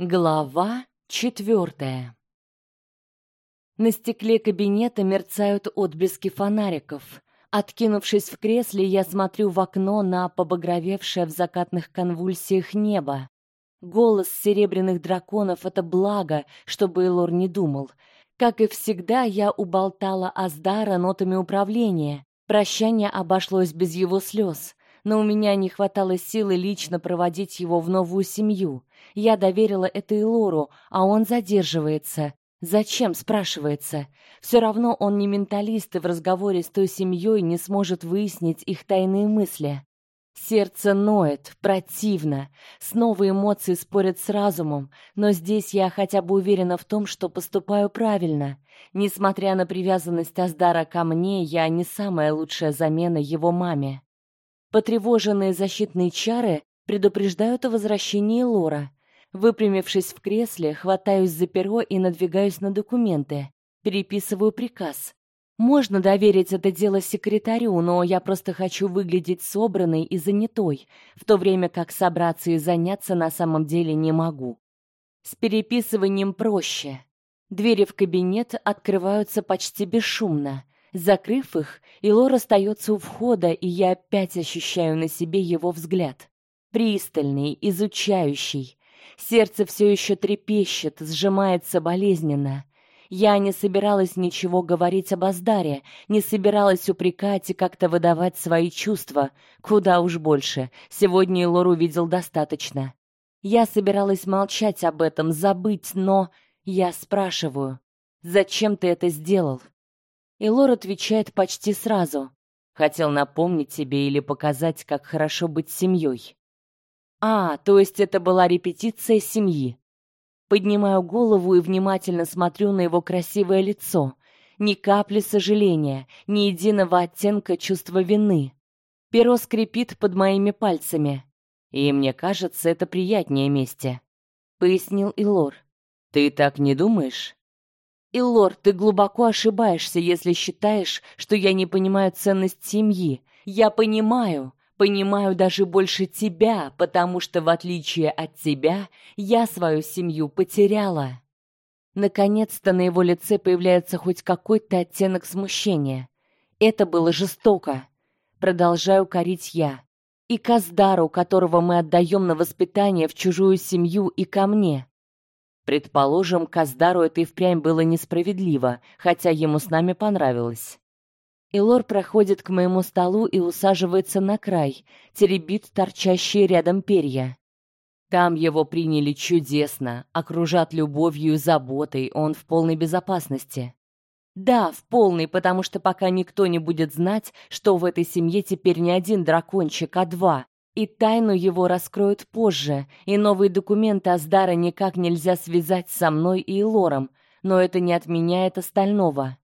Глава четвертая. На стекле кабинета мерцают отблески фонариков. Откинувшись в кресле, я смотрю в окно на побагровевшее в закатных конвульсиях небо. Голос серебряных драконов это благо, чтобы Элор не думал. Как и всегда, я уболтала Аздара нотами управления. Прощание обошлось без его слез но у меня не хватало силы лично проводить его в новую семью. Я доверила это и Лору, а он задерживается. Зачем, спрашивается? Все равно он не менталист и в разговоре с той семьей не сможет выяснить их тайные мысли. Сердце ноет, противно. Снова эмоции спорят с разумом, но здесь я хотя бы уверена в том, что поступаю правильно. Несмотря на привязанность Аздара ко мне, я не самая лучшая замена его маме. Потревоженные защитные чары предупреждают о возвращении Лора. Выпрямившись в кресле, хватаюсь за перо и надвигаюсь на документы. Переписываю приказ. Можно доверить это дело секретарю, но я просто хочу выглядеть собранной и занятой, в то время как собраться и заняться на самом деле не могу. С переписыванием проще. Двери в кабинет открываются почти бесшумно. Закрыв их, Илор остается у входа, и я опять ощущаю на себе его взгляд. Пристальный, изучающий. Сердце все еще трепещет, сжимается болезненно. Я не собиралась ничего говорить об Аздаре, не собиралась упрекать и как-то выдавать свои чувства. Куда уж больше. Сегодня Илор увидел достаточно. Я собиралась молчать об этом, забыть, но я спрашиваю: "Зачем ты это сделал?" И Лор отвечает почти сразу. Хотел напомнить тебе или показать, как хорошо быть семьей. А, то есть это была репетиция семьи. Поднимаю голову и внимательно смотрю на его красивое лицо. Ни капли сожаления, ни единого оттенка чувства вины. Перо скрипит под моими пальцами. И мне кажется, это приятнее месте, пояснил Илор. Ты так не думаешь? Илор, ты глубоко ошибаешься, если считаешь, что я не понимаю ценность семьи. Я понимаю, понимаю даже больше тебя, потому что в отличие от тебя, я свою семью потеряла. Наконец-то на его лице появляется хоть какой-то оттенок смущения. Это было жестоко. Продолжаю корить я. И Каздару, которого мы отдаем на воспитание в чужую семью, и ко мне. Предположим, Каздару это и впрямь было несправедливо, хотя ему с нами понравилось. Илор проходит к моему столу и усаживается на край, теребит торчащие рядом перья. Там его приняли чудесно, окружат любовью и заботой, он в полной безопасности. Да, в полной, потому что пока никто не будет знать, что в этой семье теперь не один дракончик, а два, и тайну его раскроют позже, и новые документы Аздара никак нельзя связать со мной и Лором, но это не отменяет остального.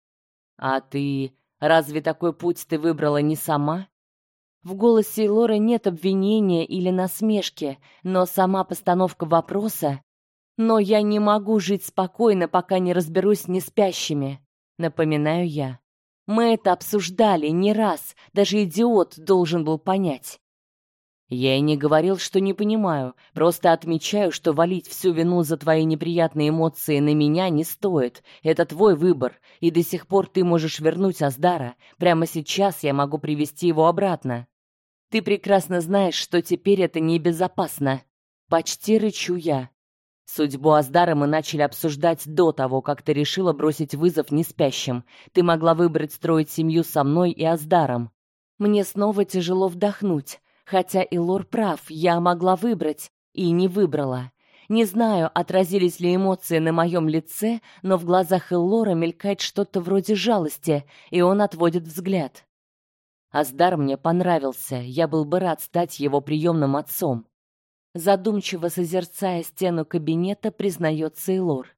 А ты, разве такой путь ты выбрала не сама? В голосе Лоры нет обвинения или насмешки, но сама постановка вопроса но я не могу жить спокойно, пока не разберусь с неспящими, напоминаю я. Мы это обсуждали не раз, даже идиот должен был понять. Я и не говорил, что не понимаю, просто отмечаю, что валить всю вину за твои неприятные эмоции на меня не стоит. Это твой выбор, и до сих пор ты можешь вернуть Аздара. Прямо сейчас я могу привести его обратно. Ты прекрасно знаешь, что теперь это небезопасно. Почти рычу я. Судьбу Аздара мы начали обсуждать до того, как ты решила бросить вызов неспящим. Ты могла выбрать строить семью со мной и Аздаром. Мне снова тяжело вдохнуть. Хотя и Лор прав, я могла выбрать и не выбрала. Не знаю, отразились ли эмоции на моем лице, но в глазах Эллора мелькает что-то вроде жалости, и он отводит взгляд. Аздар мне понравился, я был бы рад стать его приемным отцом. Задумчиво созерцая стену кабинета, признается Элор.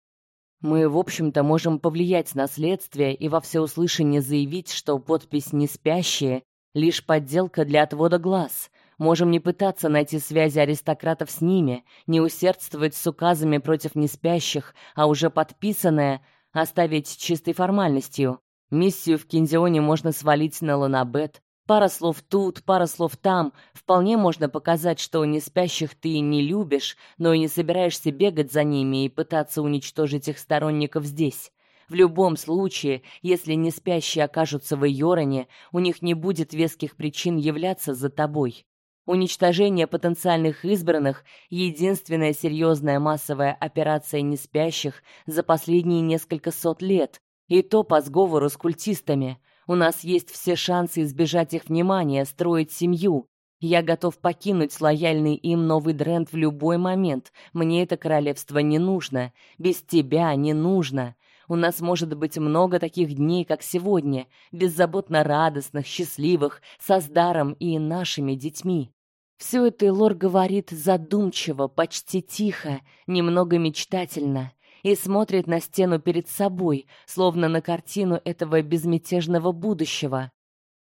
Мы, в общем-то, можем повлиять на следствие и во всеуслышание заявить, что подпись «не спящие» лишь подделка для отвода глаз, Можем не пытаться найти связи аристократов с ними, не усердствовать с указами против неспящих, а уже подписанное оставить чистой формальностью. Миссию в Кинзионе можно свалить на Ланабет. Пара слов тут, пара слов там. Вполне можно показать, что не спящих ты не любишь, но и не собираешься бегать за ними и пытаться уничтожить их сторонников здесь. В любом случае, если не спящие окажутся в Йороне, у них не будет веских причин являться за тобой. Уничтожение потенциальных избранных единственная серьезная массовая операция неспящих за последние несколько сот лет, и то по сговору с культистами. У нас есть все шансы избежать их внимания, строить семью. Я готов покинуть лояльный им новый Дрент в любой момент. Мне это королевство не нужно, без тебя не нужно. У нас может быть много таких дней, как сегодня, беззаботно радостных, счастливых, со Здаром и нашими детьми. Все это Лор говорит задумчиво, почти тихо, немного мечтательно, и смотрит на стену перед собой, словно на картину этого безмятежного будущего.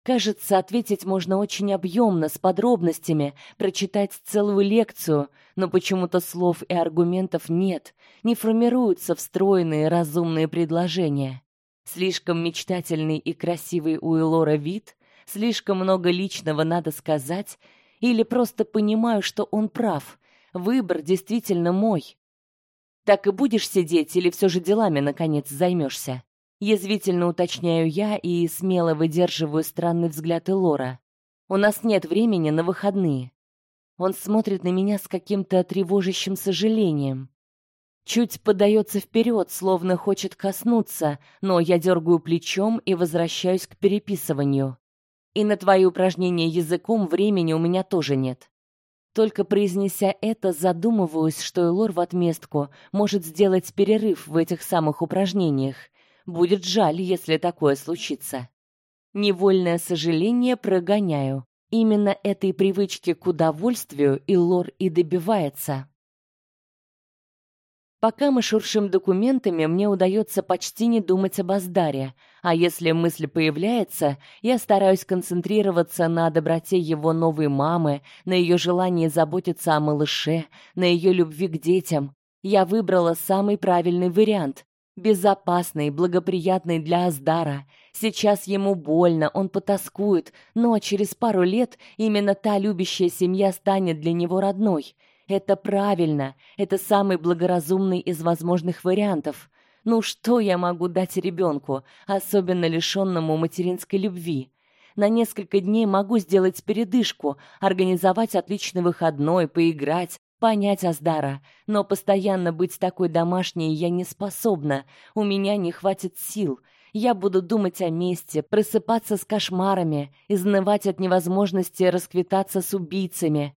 Кажется, ответить можно очень объемно, с подробностями, прочитать целую лекцию, но почему-то слов и аргументов нет, не формируются встроенные разумные предложения. Слишком мечтательный и красивый у Элора вид, слишком много личного надо сказать, или просто понимаю, что он прав. Выбор действительно мой. Так и будешь сидеть или все же делами наконец займешься? Язвительно уточняю я и смело выдерживаю странный взгляд Элора. У нас нет времени на выходные. Он смотрит на меня с каким-то тревожащим сожалением. Чуть подается вперед, словно хочет коснуться, но я дергаю плечом и возвращаюсь к переписыванию. И на твои упражнения языком времени у меня тоже нет. Только произнеся это, задумываюсь, что Элор в отместку может сделать перерыв в этих самых упражнениях. Будет жаль, если такое случится. Невольное сожаление прогоняю. Именно этой привычки к удовольствию Илор и добивается. Пока мы шуршим документами, мне удается почти не думать об Аздаре, а если мысль появляется, я стараюсь концентрироваться на доброте его новой мамы, на ее желании заботиться о малыше, на ее любви к детям. Я выбрала самый правильный вариант, безопасный, благоприятный для Аздара. Сейчас ему больно, он потаскует, но через пару лет именно та любящая семья станет для него родной. Это правильно. Это самый благоразумный из возможных вариантов. Ну что я могу дать ребенку, особенно лишенному материнской любви? На несколько дней могу сделать передышку, организовать отличный выходной, поиграть, понять Аздара, но постоянно быть такой домашней я не способна. У меня не хватит сил. Я буду думать о месте, просыпаться с кошмарами, изнывать от невозможности расквитаться с убийцами.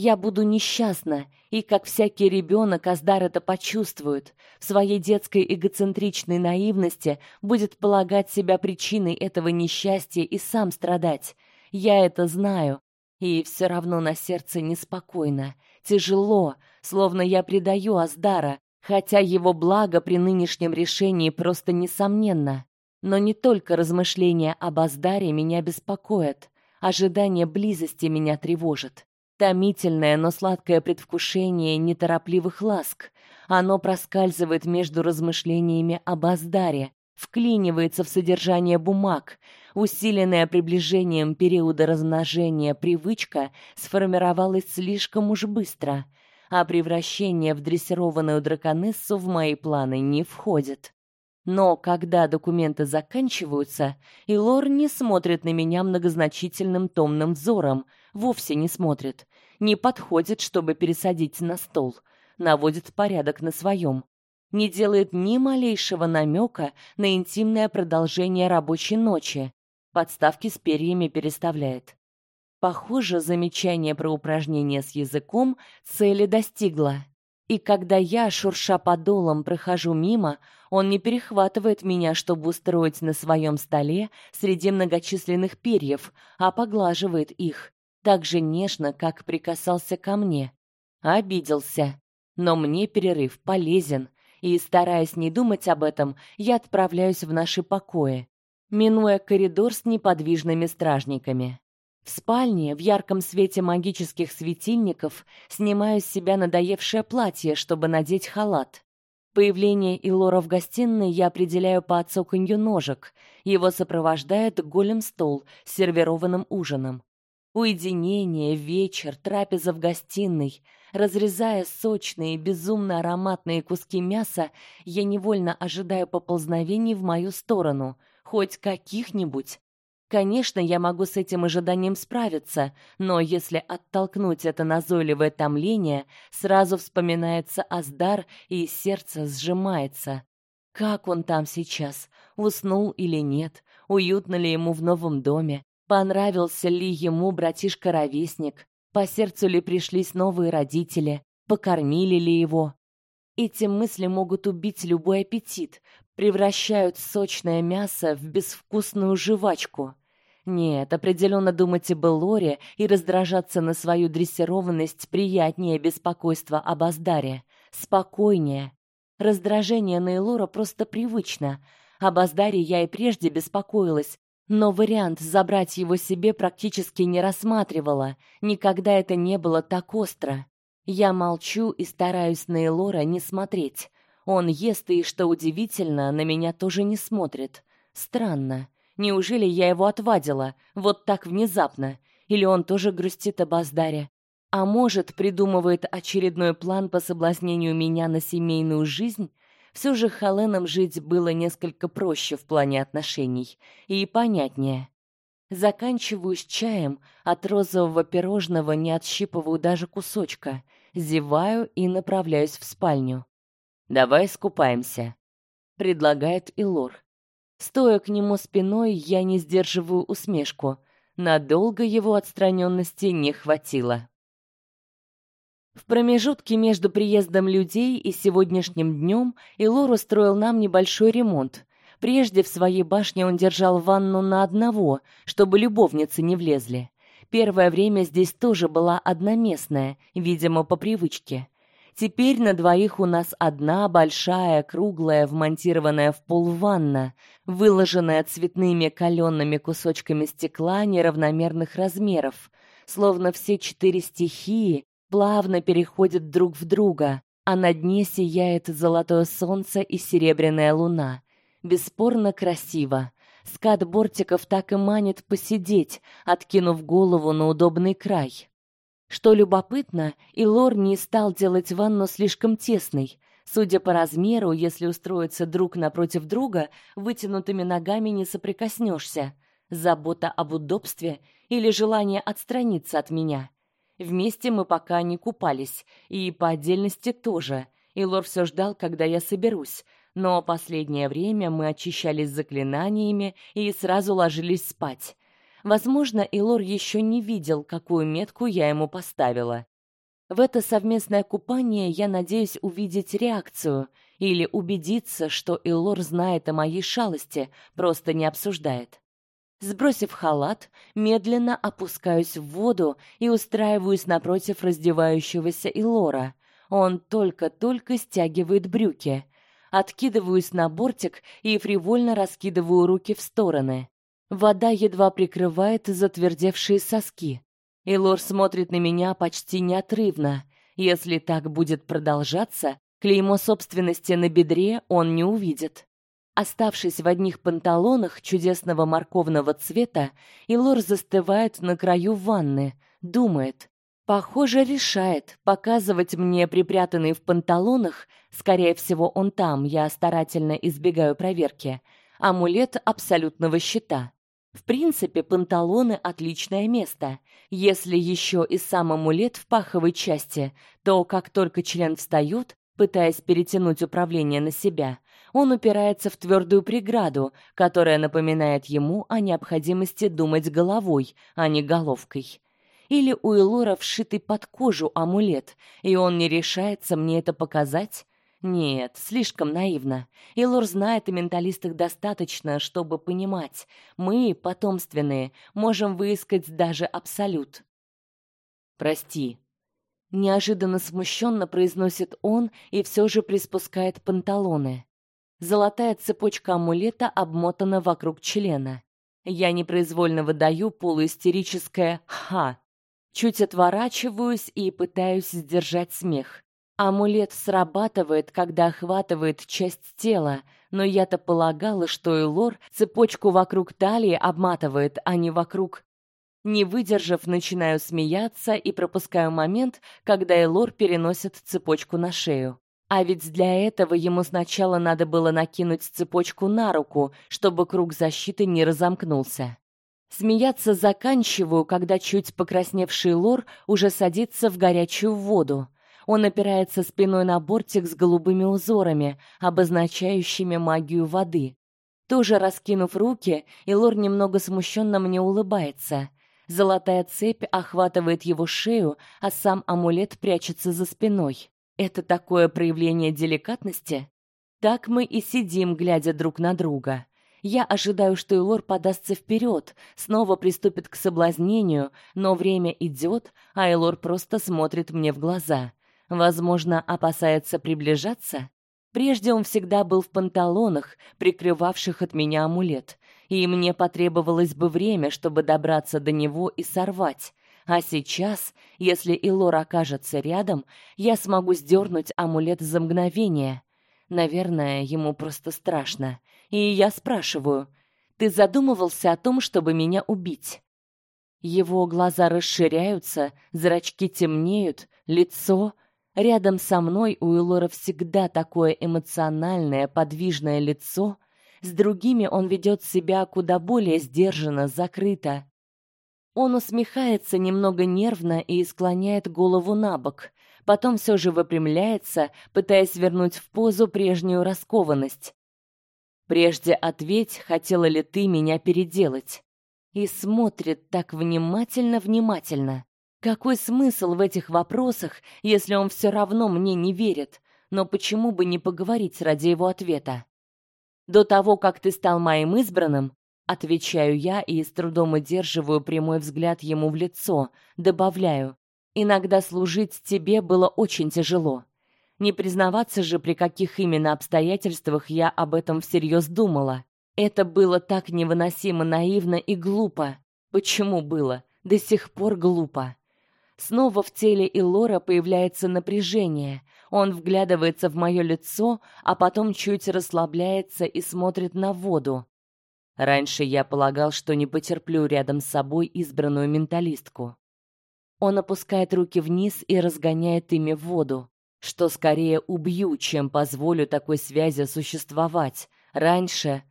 Я буду несчастна, и как всякий ребенок Аздар это почувствует. В своей детской эгоцентричной наивности будет полагать себя причиной этого несчастья и сам страдать. Я это знаю, и все равно на сердце неспокойно, тяжело, словно я предаю Аздара, хотя его благо при нынешнем решении просто несомненно. Но не только размышления об Аздаре меня беспокоят, ожидание близости меня тревожит. Томительное, но сладкое предвкушение неторопливых ласк. Оно проскальзывает между размышлениями об Аздаре, вклинивается в содержание бумаг. Усиленное приближением периода размножения привычка сформировалась слишком уж быстро, а превращение в дрессированную драконессу в мои планы не входит. Но когда документы заканчиваются, Илор не смотрит на меня многозначительным томным взором, вовсе не смотрит, не подходит, чтобы пересадить на стол, наводит порядок на своем, не делает ни малейшего намека на интимное продолжение рабочей ночи, подставки с перьями переставляет. Похоже, замечание про упражнение с языком цели достигло. И когда я, шурша подолом, прохожу мимо, он не перехватывает меня, чтобы устроить на своем столе среди многочисленных перьев, а поглаживает их, так же нежно, как прикасался ко мне. Обиделся. Но мне перерыв полезен, и стараясь не думать об этом, я отправляюсь в наши покои, минуя коридор с неподвижными стражниками. В спальне, в ярком свете магических светильников, снимаю с себя надоевшее платье, чтобы надеть халат. Появление Илора в гостиной я определяю по отцоканью ножек. Его сопровождает голем стол с сервированным ужином. Уединение, вечер, трапеза в гостиной. Разрезая сочные, безумно ароматные куски мяса, я невольно ожидаю поползновений в мою сторону, хоть каких-нибудь. Конечно, я могу с этим ожиданием справиться, но если оттолкнуть это назойливое томление, сразу вспоминается Аздар и сердце сжимается. Как он там сейчас? Уснул или нет? Уютно ли ему в новом доме? Понравился ли ему братишка-ровесник? По сердцу ли пришлись новые родители? Покормили ли его? Эти мысли могут убить любой аппетит, превращают сочное мясо в безвкусную жвачку. Нет, определенно думать об Элоре и раздражаться на свою дрессированность приятнее беспокойства об Аздаре. Спокойнее. Раздражение на Элора просто привычно. Об Аздаре я и прежде беспокоилась, но вариант забрать его себе практически не рассматривала. Никогда это не было так остро. Я молчу и стараюсь на Элора не смотреть. Он ест и, что удивительно, на меня тоже не смотрит. Странно. Неужели я его отвадила вот так внезапно? Или он тоже грустит об Аздаре? А может, придумывает очередной план по соблазнению меня на семейную жизнь? Все же Халеном жить было несколько проще в плане отношений и понятнее. Заканчиваю с чаем, от розового пирожного не отщипываю даже кусочка, зеваю и направляюсь в спальню. Давай искупаемся, предлагает Илор. Стоя к нему спиной, я не сдерживаю усмешку. Надолго его отстраненности не хватило. В промежутке между приездом людей и сегодняшним днем Илор устроил нам небольшой ремонт. Прежде в своей башне он держал ванну на одного, чтобы любовницы не влезли. Первое время здесь тоже была одноместная, видимо, по привычке. Теперь на двоих у нас одна большая, круглая, вмонтированная в пол ванна, выложенная цветными калеными кусочками стекла неравномерных размеров, словно все четыре стихии плавно переходят друг в друга, а на дне сияет золотое солнце и серебряная луна. Бесспорно красиво. Скат бортиков так и манит посидеть, откинув голову на удобный край. Что любопытно, Илор не стал делать ванну слишком тесной. Судя по размеру, если устроиться друг напротив друга, вытянутыми ногами не соприкоснешься. Забота об удобстве или желание отстраниться от меня. Вместе мы пока не купались, и по отдельности тоже. Илор все ждал, когда я соберусь, но последнее время мы очищались заклинаниями и сразу ложились спать. Возможно, Илор еще не видел, какую метку я ему поставила. В это совместное купание я надеюсь увидеть реакцию или убедиться, что Илор знает о моей шалости, просто не обсуждает. Сбросив халат, медленно опускаюсь в воду и устраиваюсь напротив раздевающегося Илора. Он только-только стягивает брюки. Откидываюсь на бортик и фривольно раскидываю руки в стороны. Вода едва прикрывает затвердевшие соски. Илор смотрит на меня почти неотрывно. Если так будет продолжаться, клеймо собственности на бедре он не увидит. Оставшись в одних панталонах чудесного морковного цвета, Илор застывает на краю ванны, думает. Похоже, решает показывать мне припрятанный в панталонах, скорее всего, он там, я старательно избегаю проверки, амулет абсолютного щита. В принципе, панталоны отличное место. Если еще и сам амулет в паховой части, то как только член встает, пытаясь перетянуть управление на себя, он упирается в твердую преграду, которая напоминает ему о необходимости думать головой, а не головкой. Или у Элора вшитый под кожу амулет, и он не решается мне это показать, нет, слишком наивно. Илор знает о менталистах достаточно, чтобы понимать, мы, потомственные, можем выискать даже абсолют. Прости. Неожиданно смущенно произносит он и все же приспускает панталоны. Золотая цепочка амулета обмотана вокруг члена. Я непроизвольно выдаю полуистерическое «ха». Чуть отворачиваюсь и пытаюсь сдержать смех. Амулет срабатывает, когда охватывает часть тела, но я-то полагала, что Элор цепочку вокруг талии обматывает, а не вокруг. Не выдержав, начинаю смеяться и пропускаю момент, когда Элор переносит цепочку на шею. А ведь для этого ему сначала надо было накинуть цепочку на руку, чтобы круг защиты не разомкнулся. Смеяться заканчиваю, когда чуть покрасневший Лор уже садится в горячую воду. Он опирается спиной на бортик с голубыми узорами, обозначающими магию воды. Тоже раскинув руки, Илор немного смущенно мне улыбается. Золотая цепь охватывает его шею, а сам амулет прячется за спиной. Это такое проявление деликатности? Так мы и сидим, глядя друг на друга. Я ожидаю, что Илор подастся вперед, снова приступит к соблазнению, но время идет, а Илор просто смотрит мне в глаза. Возможно, опасается приближаться. Прежде он всегда был в панталонах, прикрывавших от меня амулет, и мне потребовалось бы время, чтобы добраться до него и сорвать. А сейчас, если Илор окажется рядом, я смогу сдернуть амулет за мгновение. Наверное, ему просто страшно. И я спрашиваю: "Ты задумывался о том, чтобы меня убить?" Его глаза расширяются, зрачки темнеют, лицо Рядом со мной у Илора всегда такое эмоциональное, подвижное лицо. С другими он ведет себя куда более сдержанно, закрыто. Он усмехается немного нервно и склоняет голову набок, потом все же выпрямляется, пытаясь вернуть в позу прежнюю раскованность. Прежде ответь, хотела ли ты меня переделать? И смотрит так внимательно-внимательно. Какой смысл в этих вопросах, если он все равно мне не верит? Но почему бы не поговорить ради его ответа? До того, как ты стал моим избранным, отвечаю я и с трудом удерживаю прямой взгляд ему в лицо, добавляю: иногда служить тебе было очень тяжело. Не признаваться же, при каких именно обстоятельствах я об этом всерьез думала. Это было так невыносимо наивно и глупо. Почему было? До сих пор глупо. Снова в теле Илора появляется напряжение. Он вглядывается в мое лицо, а потом чуть расслабляется и смотрит на воду. Раньше я полагал, что не потерплю рядом с собой избранную менталистку. Он опускает руки вниз и разгоняет ими воду, что скорее убью, чем позволю такой связи существовать. Раньше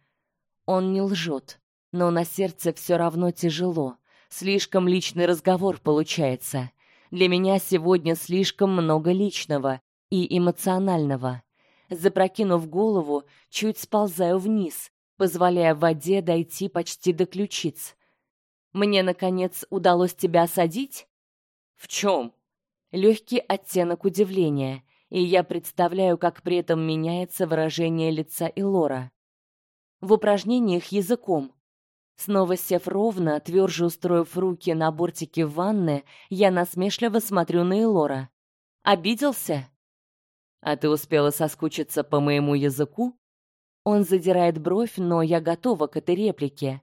он не лжет, но на сердце все равно тяжело. Слишком личный разговор получается. Для меня сегодня слишком много личного и эмоционального. Запрокинув голову, чуть сползаю вниз, позволяя воде дойти почти до ключиц. Мне наконец удалось тебя осадить? В чем? Легкий оттенок удивления, и я представляю, как при этом меняется выражение лица Илора. В упражнениях языком Снова сев ровно, тверже устроив руки на бортике ванны, я насмешливо смотрю на Элора. Обиделся? А ты успела соскучиться по моему языку? Он задирает бровь, но я готова к этой реплике.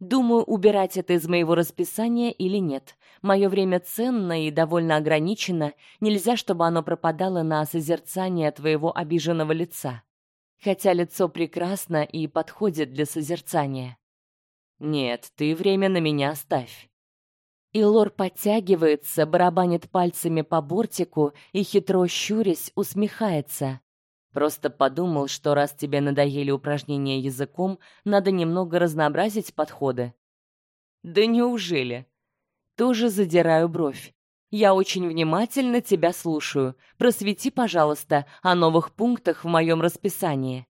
Думаю, убирать это из моего расписания или нет. Мое время ценно и довольно ограничено, нельзя, чтобы оно пропадало на созерцание твоего обиженного лица. Хотя лицо прекрасно и подходит для созерцания. Нет, ты время на меня оставь. Илор подтягивается, барабанит пальцами по бортику и хитро щурясь усмехается. Просто подумал, что раз тебе надоели упражнения языком, надо немного разнообразить подходы. Да неужели? Тоже задираю бровь. Я очень внимательно тебя слушаю. Просвети, пожалуйста, о новых пунктах в моем расписании.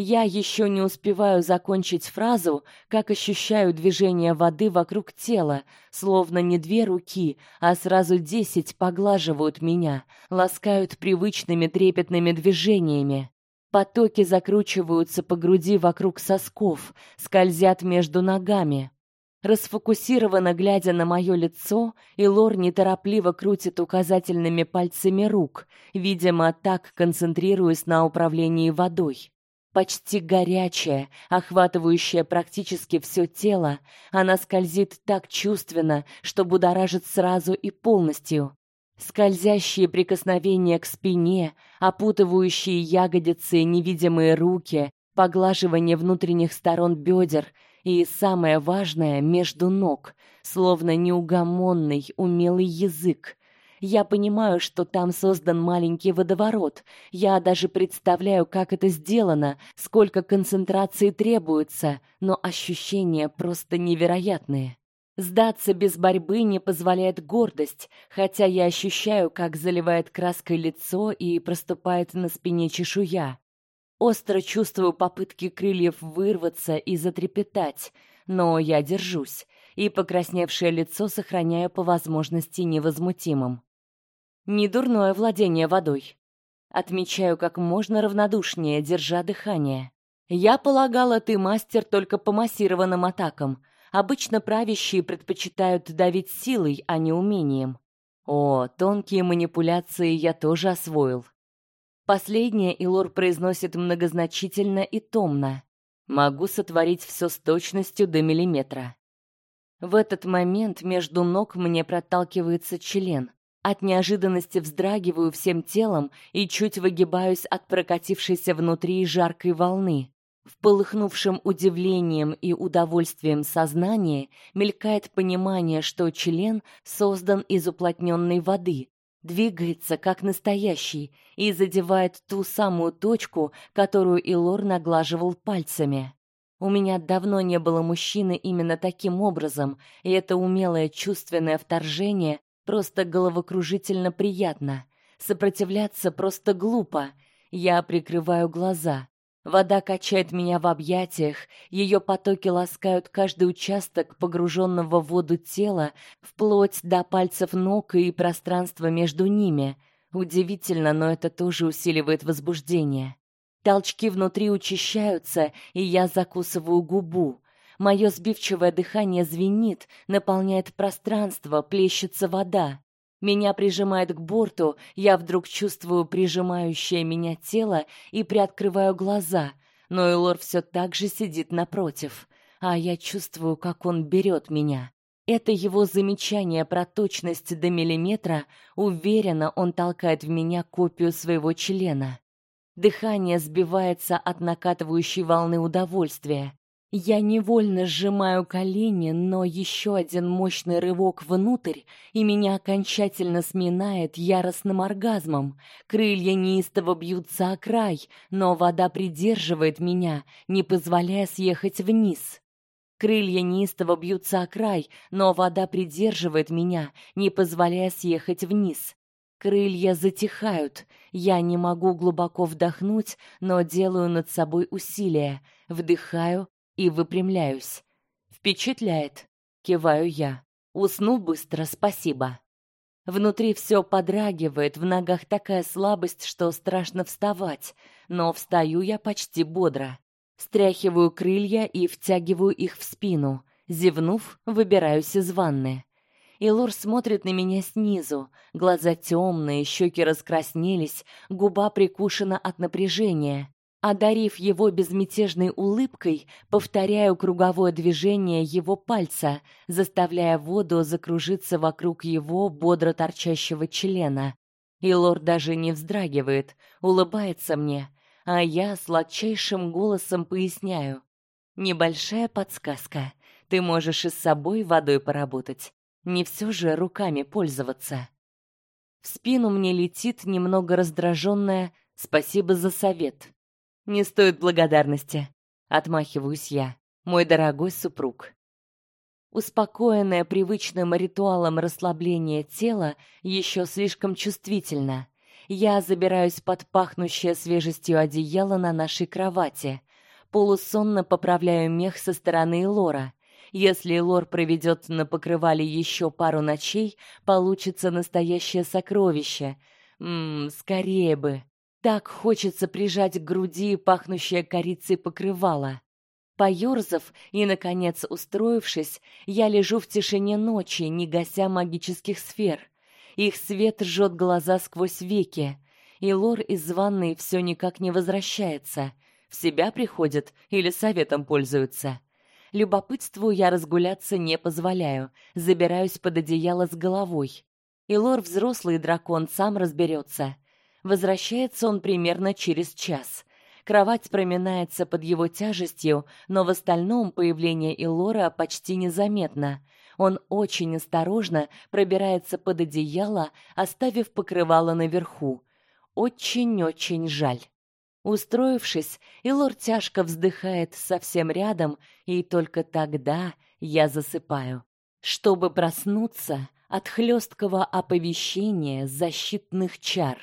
Я еще не успеваю закончить фразу, как ощущаю движение воды вокруг тела, словно не две руки, а сразу десять поглаживают меня, ласкают привычными трепетными движениями. Потоки закручиваются по груди вокруг сосков, скользят между ногами. Расфокусированно глядя на мое лицо, Илор неторопливо крутит указательными пальцами рук, видимо, так концентрируясь на управлении водой почти горячая, охватывающая практически все тело, она скользит так чувственно, что будоражит сразу и полностью. Скользящие прикосновения к спине, опутывающие ягодицы невидимые руки, поглаживание внутренних сторон бедер и самое важное между ног, словно неугомонный умелый язык. Я понимаю, что там создан маленький водоворот. Я даже представляю, как это сделано, сколько концентрации требуется, но ощущения просто невероятные. Сдаться без борьбы не позволяет гордость, хотя я ощущаю, как заливает краской лицо и проступает на спине чешуя. Остро чувствую попытки крыльев вырваться и затрепетать, но я держусь и покрасневшее лицо сохраняю по возможности невозмутимым. Недурное владение водой. Отмечаю как можно равнодушнее, держа дыхание. Я полагала, ты мастер только по массированным атакам. Обычно правящие предпочитают давить силой, а не умением. О, тонкие манипуляции я тоже освоил. Последнее Илор произносит многозначительно и томно. Могу сотворить все с точностью до миллиметра. В этот момент между ног мне проталкивается член. От неожиданности вздрагиваю всем телом и чуть выгибаюсь от прокатившейся внутри жаркой волны. В полыхнувшем удивлением и удовольствием сознании мелькает понимание, что член создан из уплотненной воды, двигается как настоящий и задевает ту самую точку, которую Илор наглаживал пальцами. У меня давно не было мужчины именно таким образом, и это умелое чувственное вторжение Просто головокружительно приятно. Сопротивляться просто глупо. Я прикрываю глаза. Вода качает меня в объятиях, ее потоки ласкают каждый участок погруженного в воду тела, вплоть до пальцев ног и пространства между ними. Удивительно, но это тоже усиливает возбуждение. Толчки внутри учащаются, и я закусываю губу. Мое сбивчивое дыхание звенит, наполняет пространство, плещется вода. Меня прижимает к борту, я вдруг чувствую прижимающее меня тело и приоткрываю глаза, но Элор все так же сидит напротив, а я чувствую, как он берет меня. Это его замечание про точность до миллиметра, уверенно он толкает в меня копию своего члена. Дыхание сбивается от накатывающей волны удовольствия. Я невольно сжимаю колени, но еще один мощный рывок внутрь, и меня окончательно сминает яростным оргазмом. Крылья неистово бьются о край, но вода придерживает меня, не позволяя съехать вниз. Крылья неистово бьются о край, но вода придерживает меня, не позволяя съехать вниз. Крылья затихают. Я не могу глубоко вдохнуть, но делаю над собой усилие. Вдыхаю, и выпрямляюсь. Впечатляет, киваю я. Усну быстро, спасибо. Внутри все подрагивает, в ногах такая слабость, что страшно вставать, но встаю я почти бодро. Стряхиваю крылья и втягиваю их в спину. Зевнув, выбираюсь из ванны. Илор смотрит на меня снизу. Глаза темные, щеки раскраснелись, губа прикушена от напряжения. Одарив его безмятежной улыбкой, повторяю круговое движение его пальца, заставляя воду закружиться вокруг его бодро торчащего члена. И лорд даже не вздрагивает, улыбается мне, а я сладчайшим голосом поясняю: "Небольшая подсказка. Ты можешь и с собой водой поработать. Не все же руками пользоваться". В спину мне летит немного раздраженное "Спасибо за совет". Не стоит благодарности, отмахиваюсь я. Мой дорогой супруг. Успокоенное привычным ритуалом расслабления тела еще слишком чувствительно. Я забираюсь под пахнущее свежестью одеяло на нашей кровати. Полусонно поправляю мех со стороны Лора. Если Лор проведет на покрывале еще пару ночей, получится настоящее сокровище. Мм, скорее бы. Так хочется прижать к груди пахнущее корицей покрывало. Поёрзав и наконец устроившись, я лежу в тишине ночи, не гася магических сфер. Их свет жжет глаза сквозь веки, и Лор из ванной все никак не возвращается. В себя приходит или советом пользуется. Любопытству я разгуляться не позволяю, забираюсь под одеяло с головой. И Лор взрослый дракон сам разберется. Возвращается он примерно через час. Кровать проминается под его тяжестью, но в остальном появление Илора почти незаметно. Он очень осторожно пробирается под одеяло, оставив покрывало наверху. Очень-очень жаль. Устроившись, Илор тяжко вздыхает совсем рядом, и только тогда я засыпаю, чтобы проснуться от хлесткого оповещения защитных чар.